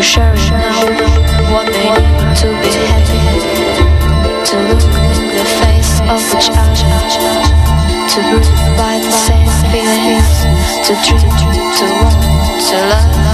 for sharing now what they want to be happy, to look in the face of each other, to breathe by the same feelings, to dream, to want, to love.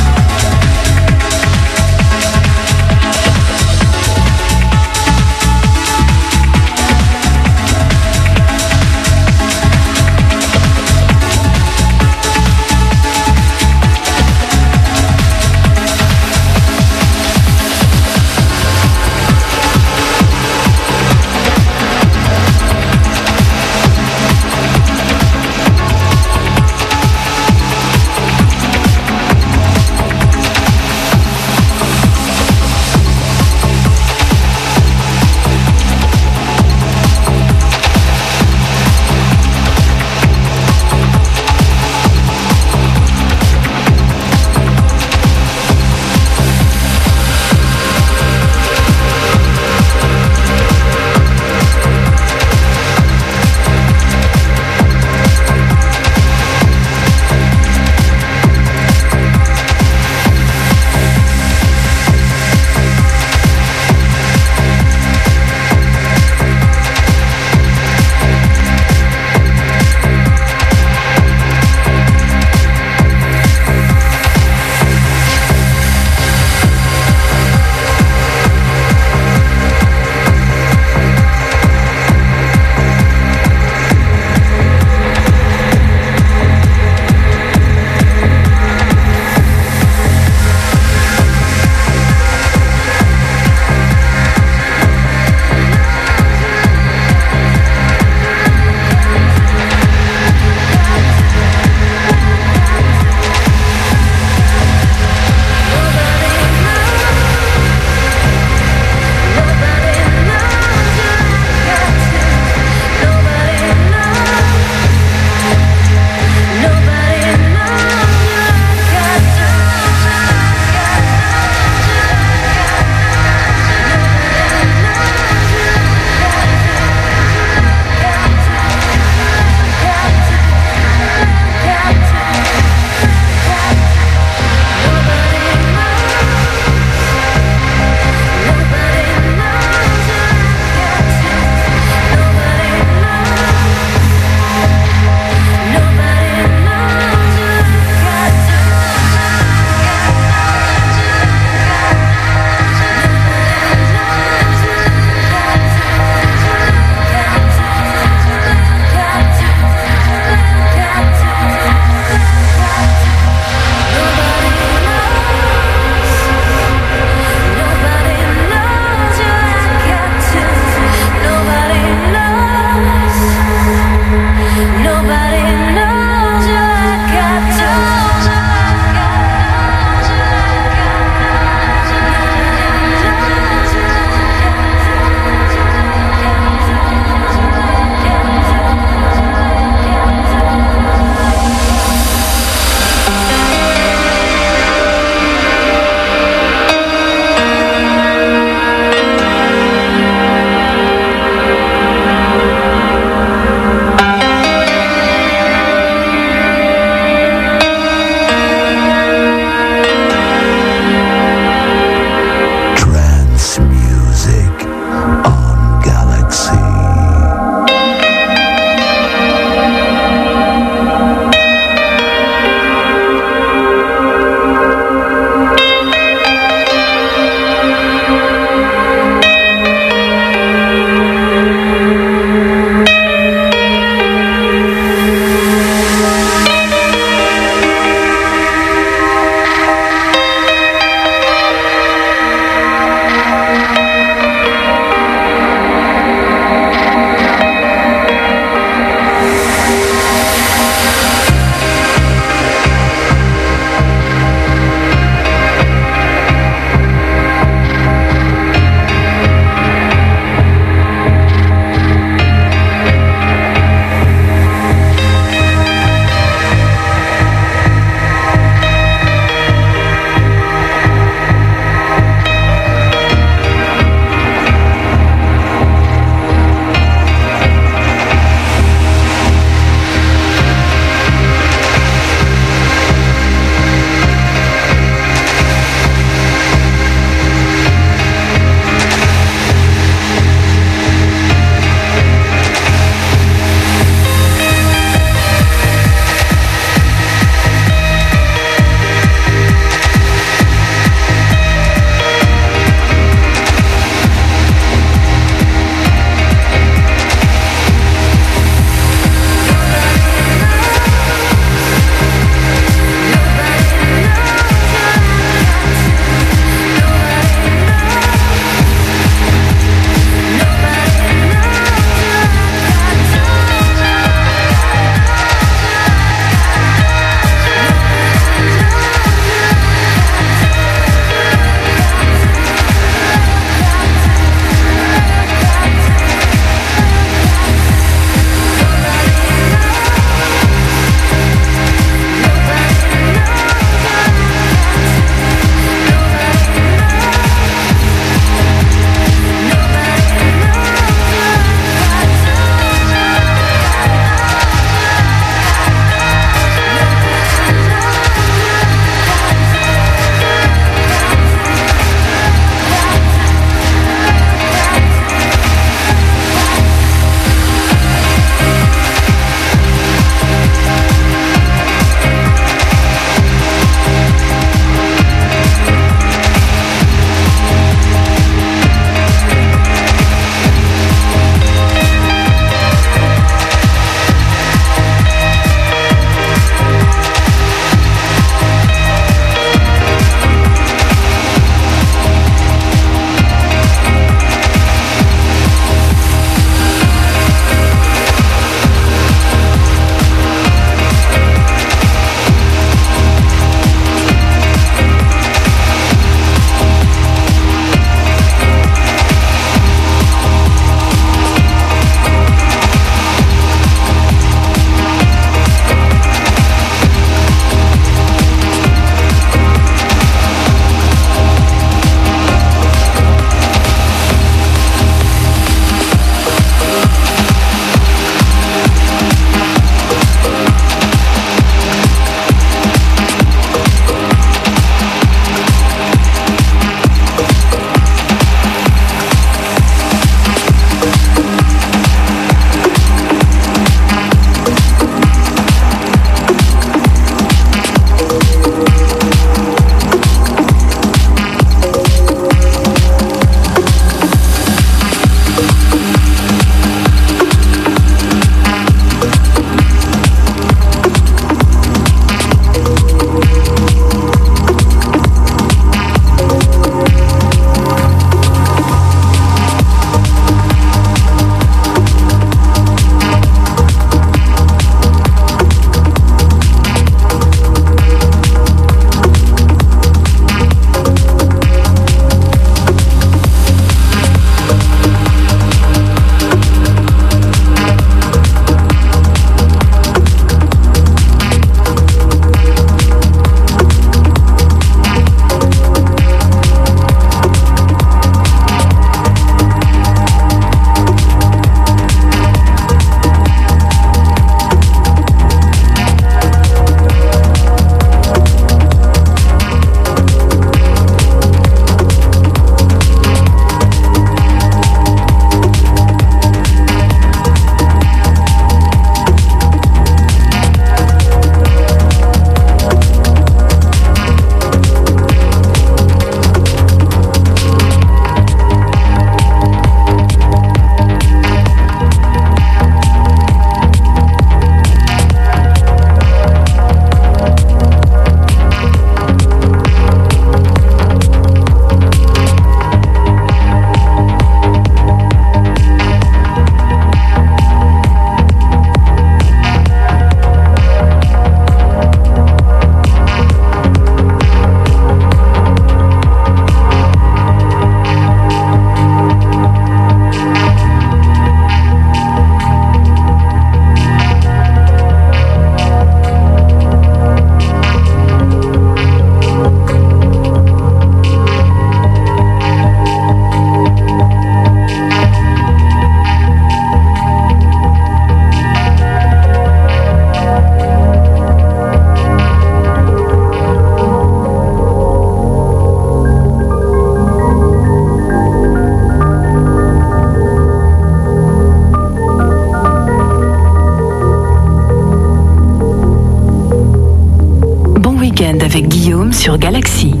Sur Galaxy.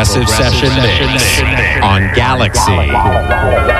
Progressive, Session, Mix on Galaxie.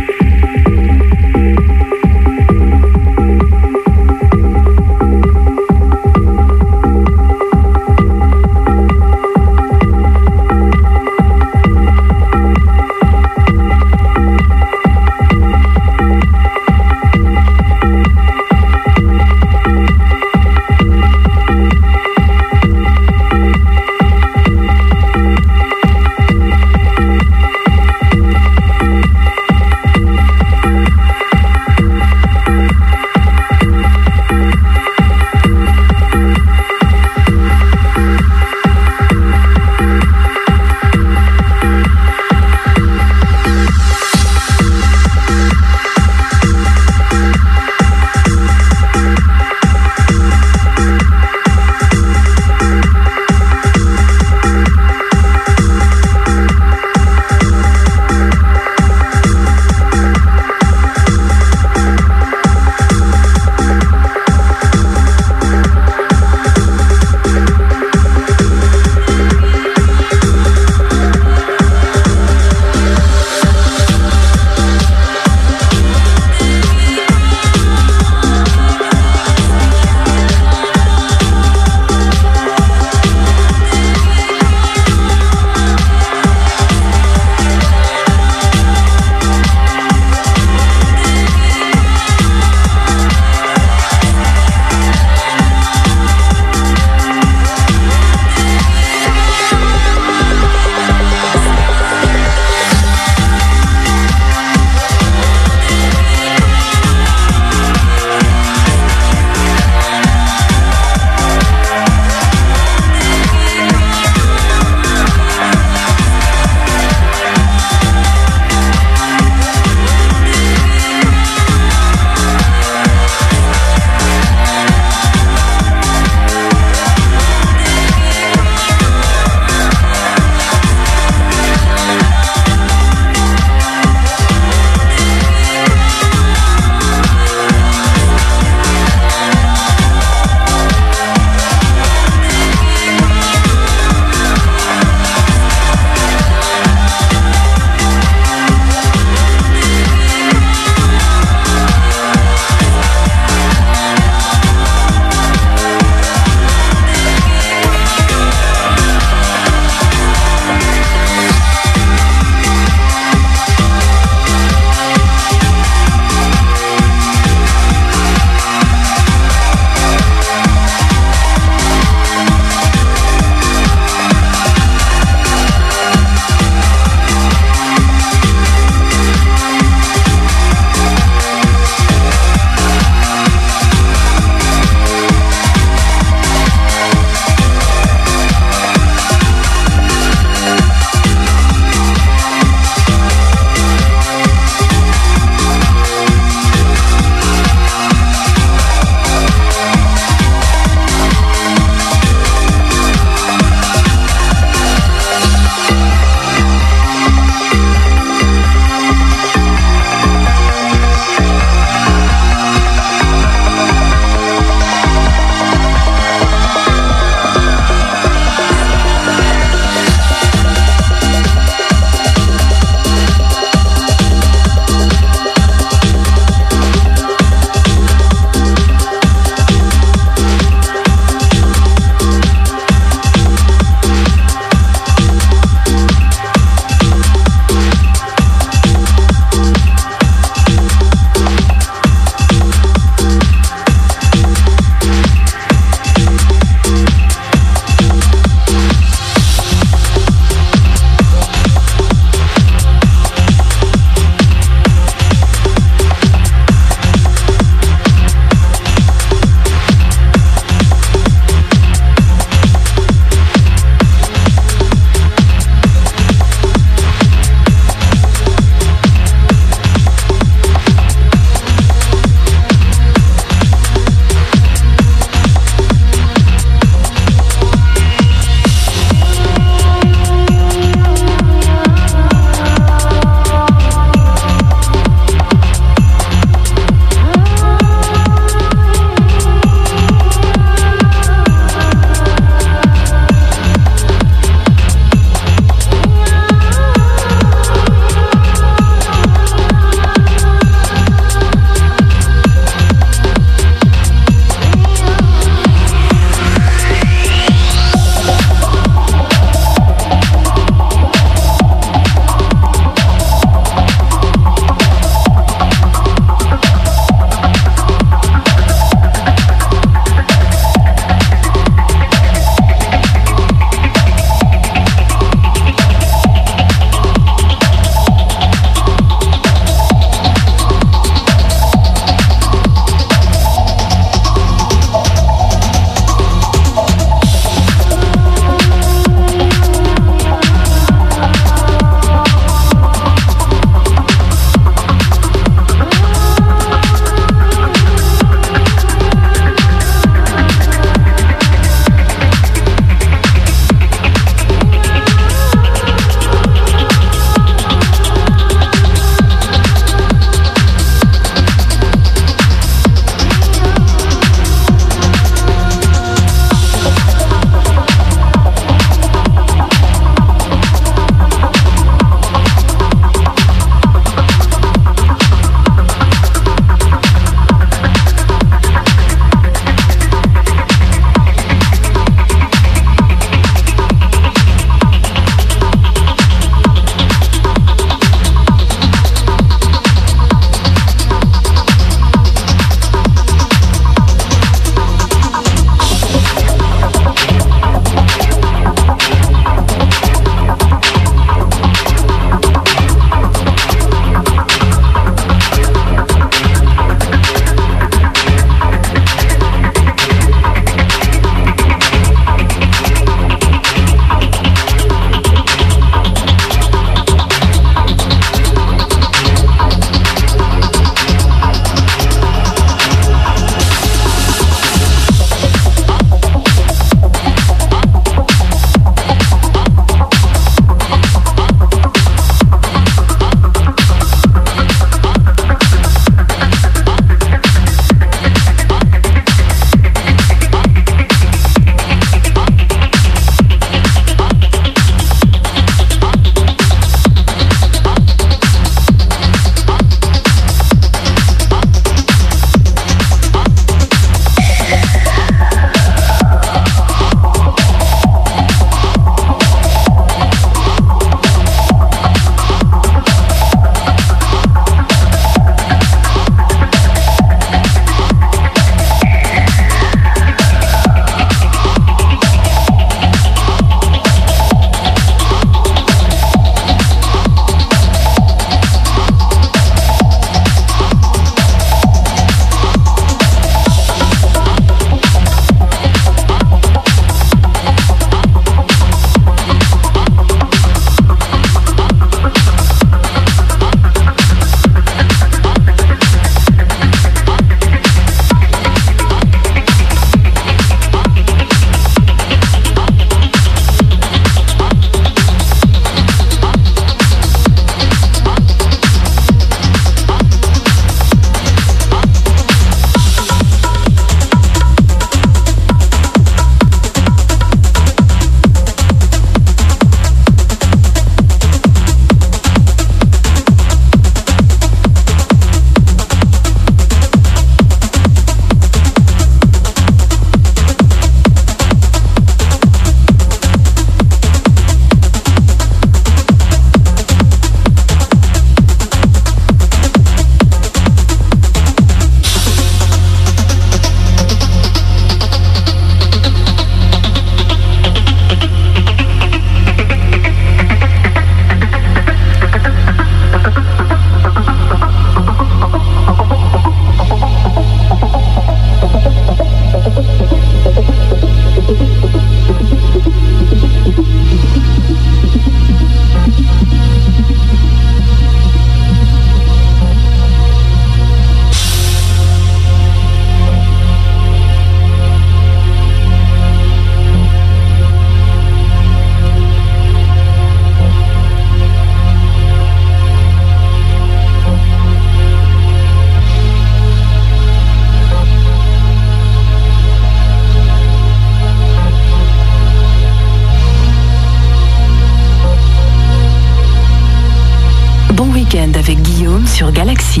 Bon week-end avec Guillaume sur Galaxy.